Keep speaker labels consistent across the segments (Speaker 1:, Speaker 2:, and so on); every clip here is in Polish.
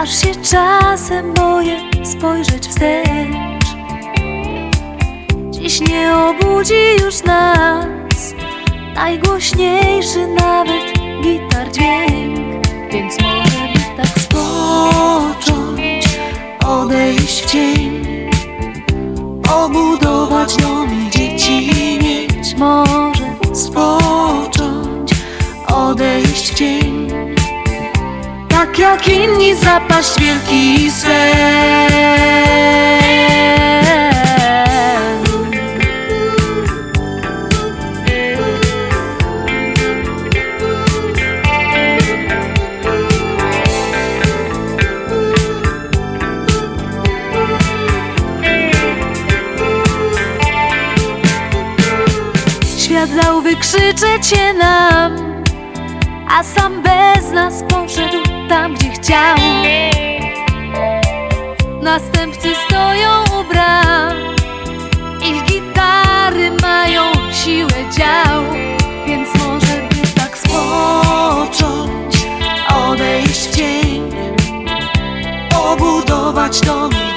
Speaker 1: Aż się czasem boję spojrzeć wstecz. Dziś nie obudzi już nas Najgłośniejszy nawet gitar dźwięk. Więc może by tak spocząć Odejść w cień Obudować dom i dzieci mieć. Może spocząć Odejść w cień tak jak inni zapaść wielki sen. Świat dał wykrzyczeć nam a sam bez nas poszedł tam, gdzie chciał. Następcy stoją u bram, ich gitary mają siłę dział, więc może by tak spocząć, odejść w cień, obudować dom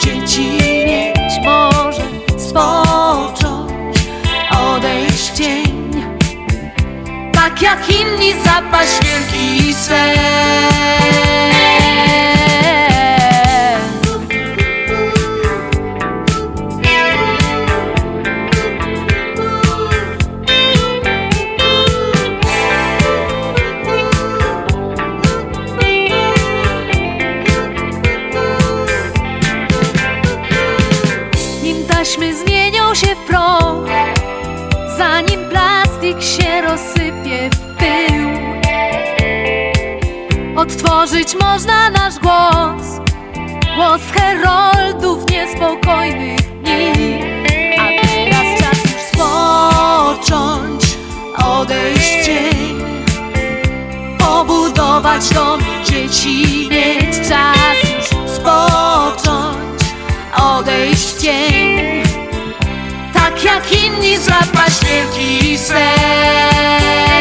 Speaker 1: tak jak inni zapaść wielki sen. Nim Odtworzyć można nasz głos. Głos heroldów niespokojnych dni. A teraz czas już spocząć Odejść w cień Obudować dom dzieci mieć Czas już spocząć Odejść w cień tak jak inni zapaść wielki sen.